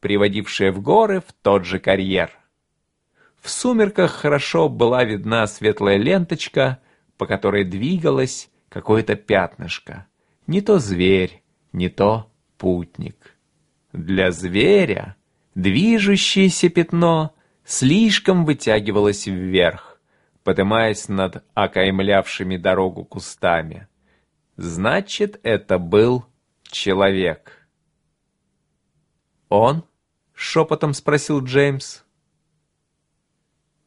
приводившая в горы в тот же карьер. В сумерках хорошо была видна светлая ленточка, по которой двигалось какое-то пятнышко. Не то зверь, не то путник. Для зверя движущееся пятно слишком вытягивалось вверх, поднимаясь над окаймлявшими дорогу кустами. Значит, это был человек. «Он?» — шепотом спросил Джеймс.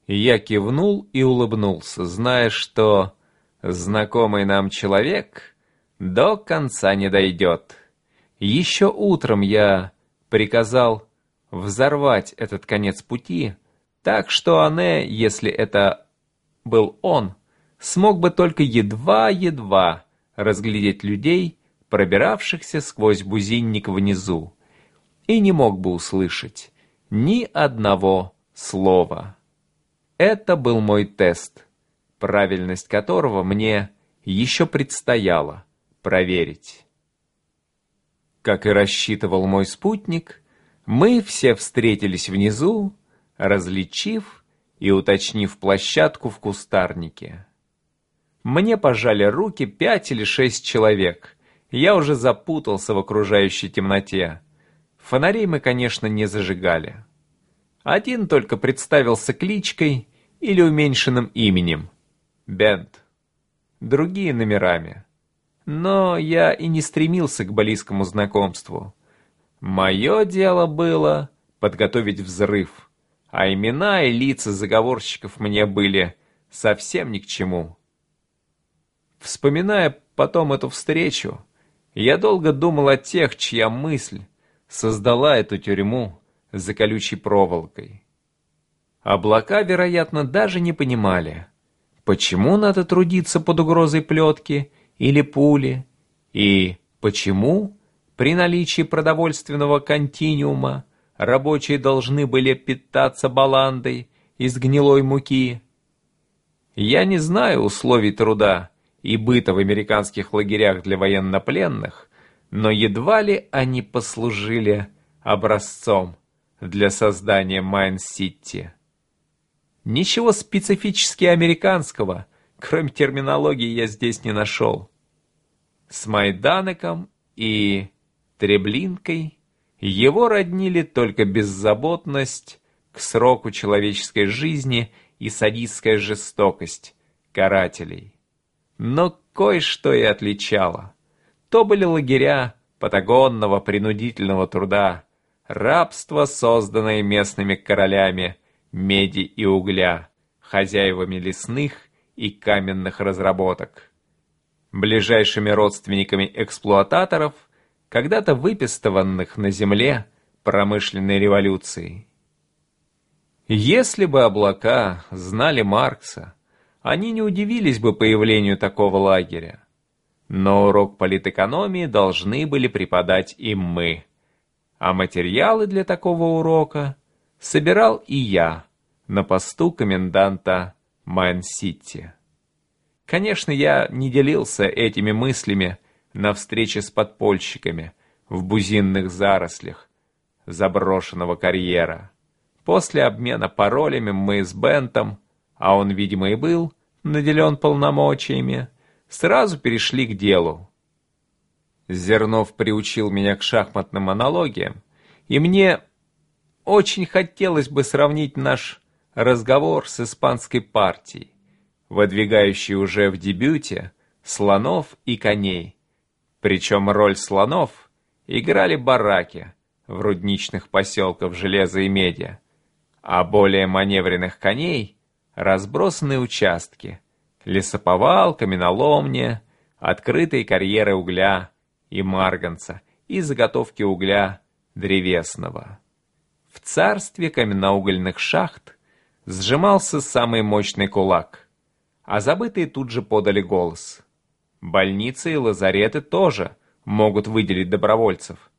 Я кивнул и улыбнулся, зная, что знакомый нам человек до конца не дойдет. Еще утром я приказал взорвать этот конец пути, так что Ане, если это был он, смог бы только едва-едва разглядеть людей, пробиравшихся сквозь бузинник внизу, и не мог бы услышать ни одного слова. Это был мой тест, правильность которого мне еще предстояло проверить. Как и рассчитывал мой спутник, мы все встретились внизу, различив и уточнив площадку в кустарнике. Мне пожали руки пять или шесть человек. Я уже запутался в окружающей темноте. Фонарей мы, конечно, не зажигали. Один только представился кличкой или уменьшенным именем — Бент. Другие номерами. Но я и не стремился к близкому знакомству. Мое дело было подготовить взрыв, а имена и лица заговорщиков мне были совсем ни к чему. Вспоминая потом эту встречу, я долго думал о тех, чья мысль создала эту тюрьму за колючей проволокой. Облака, вероятно, даже не понимали, почему надо трудиться под угрозой плетки или пули, и почему при наличии продовольственного континиума рабочие должны были питаться баландой из гнилой муки. Я не знаю условий труда, и быта в американских лагерях для военнопленных, но едва ли они послужили образцом для создания Майн-Сити. Ничего специфически американского, кроме терминологии, я здесь не нашел. С Майданеком и Треблинкой его роднили только беззаботность к сроку человеческой жизни и садистская жестокость карателей. Но кое-что и отличало. То были лагеря патагонного принудительного труда, рабство, созданное местными королями меди и угля, хозяевами лесных и каменных разработок. Ближайшими родственниками эксплуататоров, когда-то выпестованных на земле промышленной революцией. Если бы облака знали Маркса, они не удивились бы появлению такого лагеря. Но урок политэкономии должны были преподать им мы. А материалы для такого урока собирал и я на посту коменданта Майн-Сити. Конечно, я не делился этими мыслями на встрече с подпольщиками в бузинных зарослях заброшенного карьера. После обмена паролями мы с Бентом а он, видимо, и был наделен полномочиями, сразу перешли к делу. Зернов приучил меня к шахматным аналогиям, и мне очень хотелось бы сравнить наш разговор с испанской партией, выдвигающей уже в дебюте слонов и коней. Причем роль слонов играли бараки в рудничных поселках железа и меди, а более маневренных коней разбросанные участки, лесоповал, каменоломня, открытые карьеры угля и марганца и заготовки угля древесного. В царстве каменноугольных шахт сжимался самый мощный кулак, а забытые тут же подали голос. Больницы и лазареты тоже могут выделить добровольцев.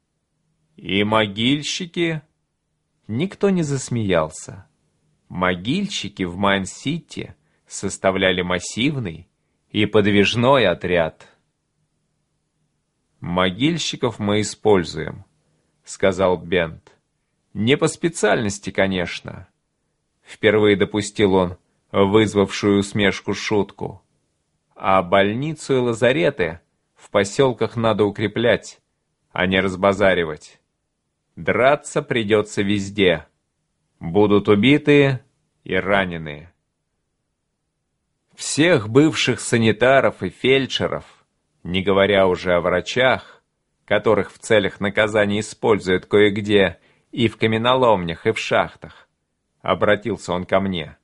И могильщики... Никто не засмеялся. Могильщики в Майн-Сити составляли массивный и подвижной отряд. «Могильщиков мы используем», — сказал Бент. Не по специальности, конечно. Впервые допустил он вызвавшую усмешку шутку. А больницу и лазареты в поселках надо укреплять, а не разбазаривать. Драться придется везде. Будут убитые и раненые. Всех бывших санитаров и фельдшеров, не говоря уже о врачах, которых в целях наказания используют кое-где и в каменоломнях, и в шахтах, обратился он ко мне,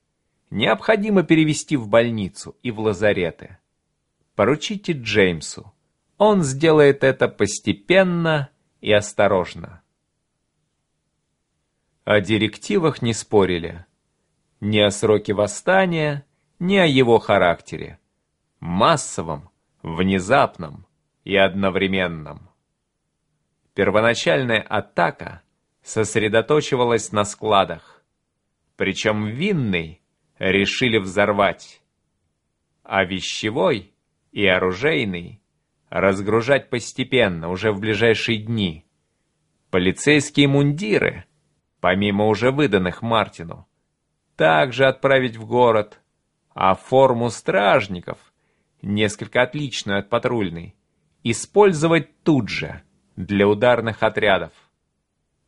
необходимо перевести в больницу и в лазареты. Поручите Джеймсу. Он сделает это постепенно и осторожно. О директивах не спорили. Ни о сроке восстания, ни о его характере. Массовом, внезапном и одновременном. Первоначальная атака сосредоточивалась на складах. Причем винный решили взорвать, а вещевой и оружейный разгружать постепенно, уже в ближайшие дни. Полицейские мундиры, помимо уже выданных Мартину, также отправить в город, а форму стражников, несколько отличную от патрульной, использовать тут же, для ударных отрядов.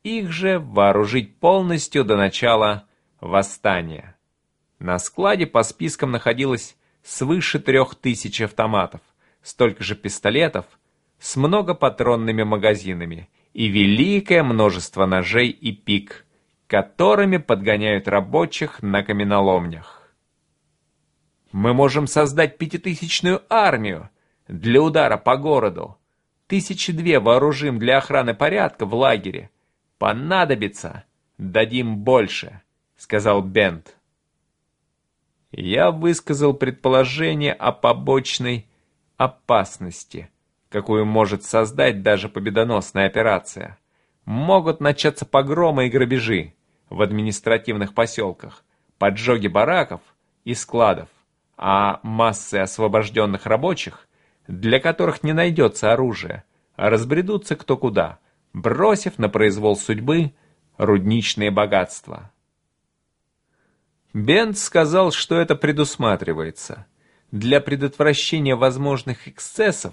Их же вооружить полностью до начала восстания. На складе по спискам находилось свыше трех тысяч автоматов, столько же пистолетов с многопатронными магазинами и великое множество ножей и пик, которыми подгоняют рабочих на каменоломнях. Мы можем создать пятитысячную армию для удара по городу. Тысячи две вооружим для охраны порядка в лагере. Понадобится, дадим больше, сказал Бент. Я высказал предположение о побочной опасности, какую может создать даже победоносная операция. Могут начаться погромы и грабежи в административных поселках, поджоги бараков и складов, а массы освобожденных рабочих, для которых не найдется оружия, разбредутся кто куда, бросив на произвол судьбы рудничные богатства. Бент сказал, что это предусматривается. Для предотвращения возможных эксцессов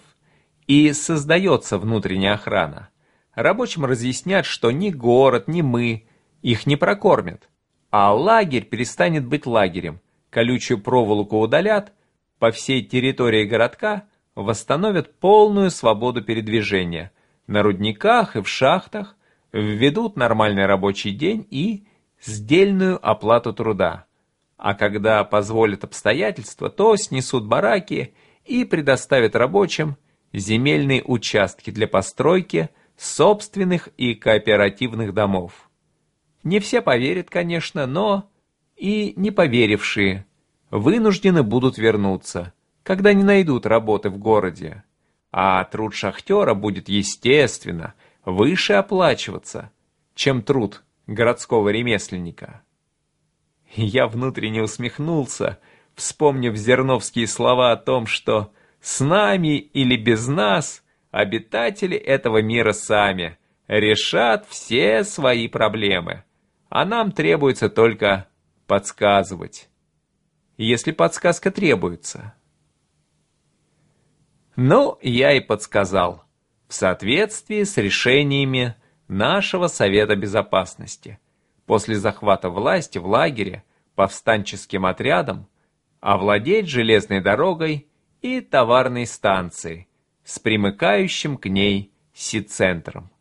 и создается внутренняя охрана. Рабочим разъяснят, что ни город, ни мы их не прокормят, а лагерь перестанет быть лагерем, колючую проволоку удалят, по всей территории городка восстановят полную свободу передвижения, на рудниках и в шахтах введут нормальный рабочий день и сдельную оплату труда а когда позволят обстоятельства, то снесут бараки и предоставят рабочим земельные участки для постройки собственных и кооперативных домов. Не все поверят, конечно, но и не поверившие вынуждены будут вернуться, когда не найдут работы в городе. А труд шахтера будет, естественно, выше оплачиваться, чем труд городского ремесленника. Я внутренне усмехнулся, вспомнив зерновские слова о том, что «с нами или без нас обитатели этого мира сами решат все свои проблемы, а нам требуется только подсказывать, если подсказка требуется». Ну, я и подсказал, в соответствии с решениями нашего Совета Безопасности – после захвата власти в лагере повстанческим отрядом овладеть железной дорогой и товарной станцией с примыкающим к ней Си-центром.